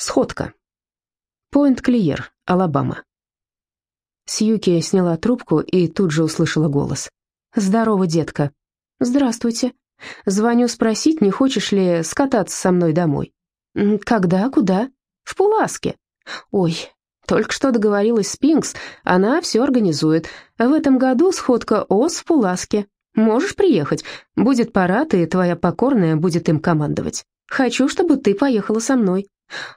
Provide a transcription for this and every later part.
Сходка. Пойнт-Клиер, Алабама. Сьюки сняла трубку и тут же услышала голос. «Здорово, детка». «Здравствуйте. Звоню спросить, не хочешь ли скататься со мной домой». «Когда? Куда?» «В Пуласке». «Ой, только что договорилась с Пинкс, она все организует. В этом году сходка ОС в Пуласке. Можешь приехать. Будет парад, и твоя покорная будет им командовать. Хочу, чтобы ты поехала со мной».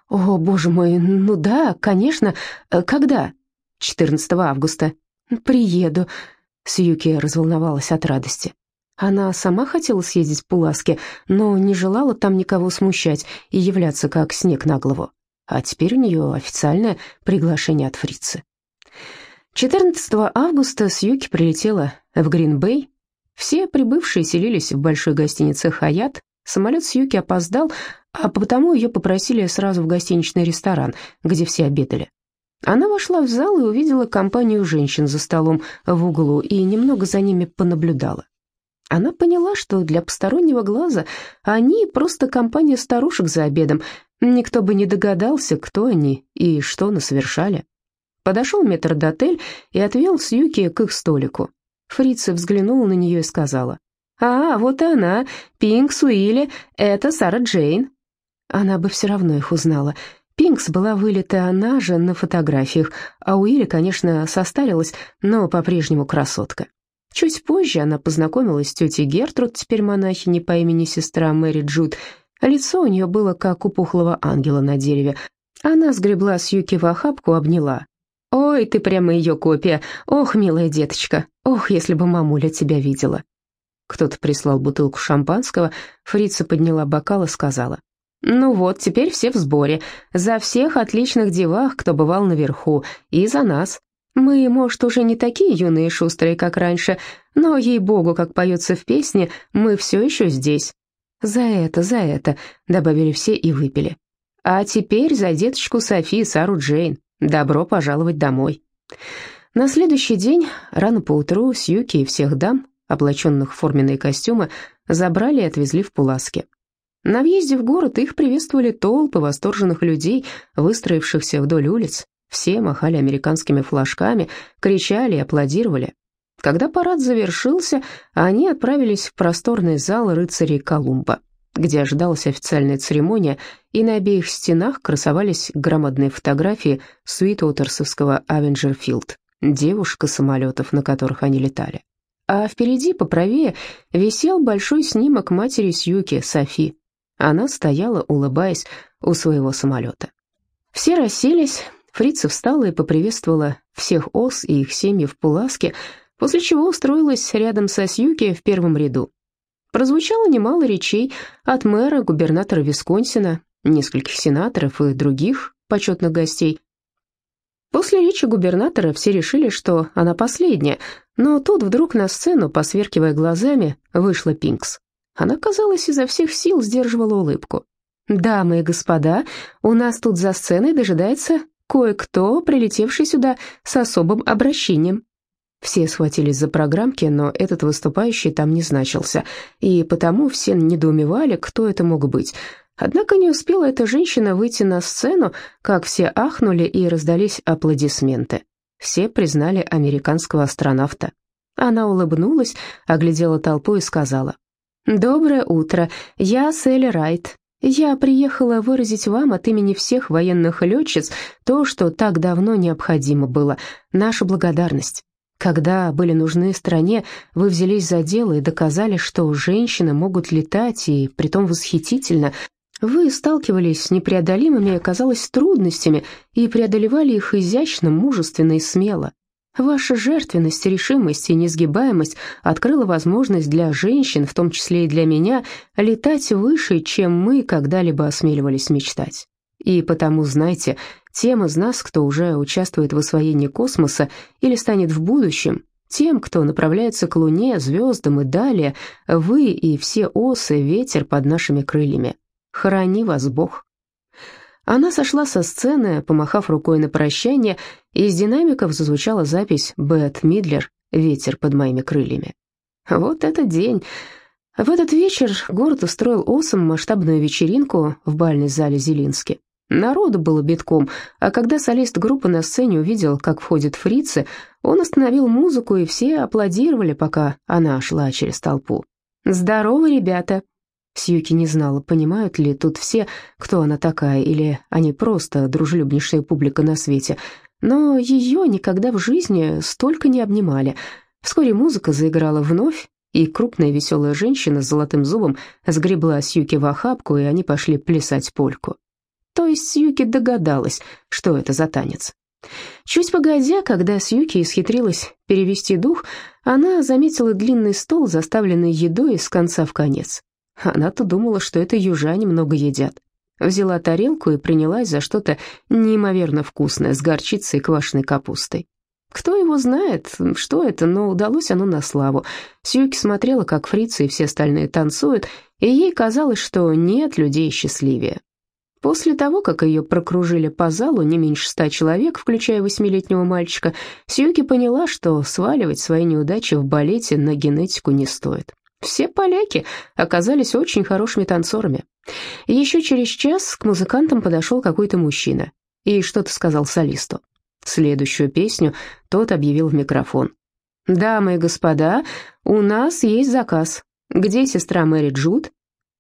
«О, боже мой, ну да, конечно. Э, когда?» «14 августа». «Приеду». Сьюки разволновалась от радости. Она сама хотела съездить в Пуласке, но не желала там никого смущать и являться как снег на голову. А теперь у нее официальное приглашение от фрицы. 14 августа Сьюки прилетела в Грин-Бэй. Все прибывшие селились в большой гостинице «Хаят». Самолет Сьюки опоздал, а потому ее попросили сразу в гостиничный ресторан, где все обедали. Она вошла в зал и увидела компанию женщин за столом в углу и немного за ними понаблюдала. Она поняла, что для постороннего глаза они просто компания старушек за обедом, никто бы не догадался, кто они и что насовершали. Подошел метрдотель и отвел Сьюки к их столику. Фрица взглянула на нее и сказала, «А, вот и она, Пинк Суили, это Сара Джейн». Она бы все равно их узнала. Пинкс была вылита она же на фотографиях, а Уилли, конечно, состарилась, но по-прежнему красотка. Чуть позже она познакомилась с тетей Гертруд, теперь монахиней по имени сестра Мэри Джуд. Лицо у нее было как у пухлого ангела на дереве. Она сгребла с Юки в охапку, обняла. «Ой, ты прямо ее копия! Ох, милая деточка! Ох, если бы мамуля тебя видела!» Кто-то прислал бутылку шампанского, фрица подняла бокал и сказала. Ну вот, теперь все в сборе. За всех отличных девах, кто бывал наверху, и за нас. Мы, может, уже не такие юные и шустрые, как раньше, но, ей-богу, как поется в песне, мы все еще здесь. За это, за это, добавили все и выпили. А теперь за деточку Софи Сару Джейн. Добро пожаловать домой. На следующий день, рано поутру, Сьюки и всех дам, облаченных в форменные костюмы, забрали и отвезли в Пуласке. На въезде в город их приветствовали толпы восторженных людей, выстроившихся вдоль улиц. Все махали американскими флажками, кричали и аплодировали. Когда парад завершился, они отправились в просторный зал рыцарей Колумба, где ожидалась официальная церемония, и на обеих стенах красовались громадные фотографии Суитоутерсовского Авенджерфилд, девушка-самолетов, на которых они летали. А впереди, поправее, висел большой снимок матери Сьюки, Софи, она стояла, улыбаясь, у своего самолета. Все расселись, фрица встала и поприветствовала всех ос и их семьи в Пуласке, после чего устроилась рядом со Сьюки в первом ряду. Прозвучало немало речей от мэра, губернатора Висконсина, нескольких сенаторов и других почетных гостей. После речи губернатора все решили, что она последняя, но тут вдруг на сцену, посверкивая глазами, вышла Пинкс. Она, казалось, изо всех сил сдерживала улыбку. «Дамы и господа, у нас тут за сценой дожидается кое-кто, прилетевший сюда с особым обращением». Все схватились за программки, но этот выступающий там не значился, и потому все недоумевали, кто это мог быть. Однако не успела эта женщина выйти на сцену, как все ахнули и раздались аплодисменты. Все признали американского астронавта. Она улыбнулась, оглядела толпу и сказала, «Доброе утро. Я Селли Райт. Я приехала выразить вам от имени всех военных летчиц то, что так давно необходимо было, нашу благодарность. Когда были нужны стране, вы взялись за дело и доказали, что женщины могут летать, и притом восхитительно. Вы сталкивались с непреодолимыми, казалось, трудностями и преодолевали их изящно, мужественно и смело. Ваша жертвенность, решимость и несгибаемость открыла возможность для женщин, в том числе и для меня, летать выше, чем мы когда-либо осмеливались мечтать. И потому, знайте, тем из нас, кто уже участвует в освоении космоса или станет в будущем, тем, кто направляется к Луне, звездам и далее, вы и все осы, ветер под нашими крыльями. Храни вас Бог. Она сошла со сцены, помахав рукой на прощание, и из динамиков зазвучала запись Бет Мидлер «Ветер под моими крыльями». Вот этот день. В этот вечер город устроил Осом масштабную вечеринку в бальной зале Зелински. Народу было битком, а когда солист группы на сцене увидел, как входит фрицы, он остановил музыку, и все аплодировали, пока она шла через толпу. «Здорово, ребята!» Сьюки не знала, понимают ли тут все, кто она такая, или они просто дружелюбнейшая публика на свете. Но ее никогда в жизни столько не обнимали. Вскоре музыка заиграла вновь, и крупная веселая женщина с золотым зубом сгребла Сьюки в охапку, и они пошли плясать польку. То есть Сьюки догадалась, что это за танец. Чуть погодя, когда Сьюки исхитрилась перевести дух, она заметила длинный стол, заставленный едой с конца в конец. Она-то думала, что это южане много едят. Взяла тарелку и принялась за что-то неимоверно вкусное с горчицей и квашеной капустой. Кто его знает, что это, но удалось оно на славу. Сьюки смотрела, как фрицы и все остальные танцуют, и ей казалось, что нет людей счастливее. После того, как ее прокружили по залу не меньше ста человек, включая восьмилетнего мальчика, Сьюки поняла, что сваливать свои неудачи в балете на генетику не стоит. Все поляки оказались очень хорошими танцорами. Еще через час к музыкантам подошел какой-то мужчина и что-то сказал солисту. Следующую песню тот объявил в микрофон. «Дамы и господа, у нас есть заказ. Где сестра Мэри Джуд?»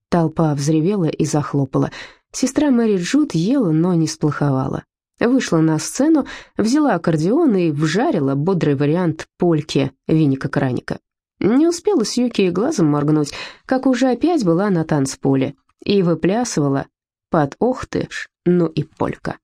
Толпа взревела и захлопала. Сестра Мэри Джуд ела, но не сплоховала. Вышла на сцену, взяла аккордеон и вжарила бодрый вариант польки Виника Краника. Не успела Сьюки глазом моргнуть, как уже опять была на танцполе и выплясывала под «Ох ты ж, ну и полька».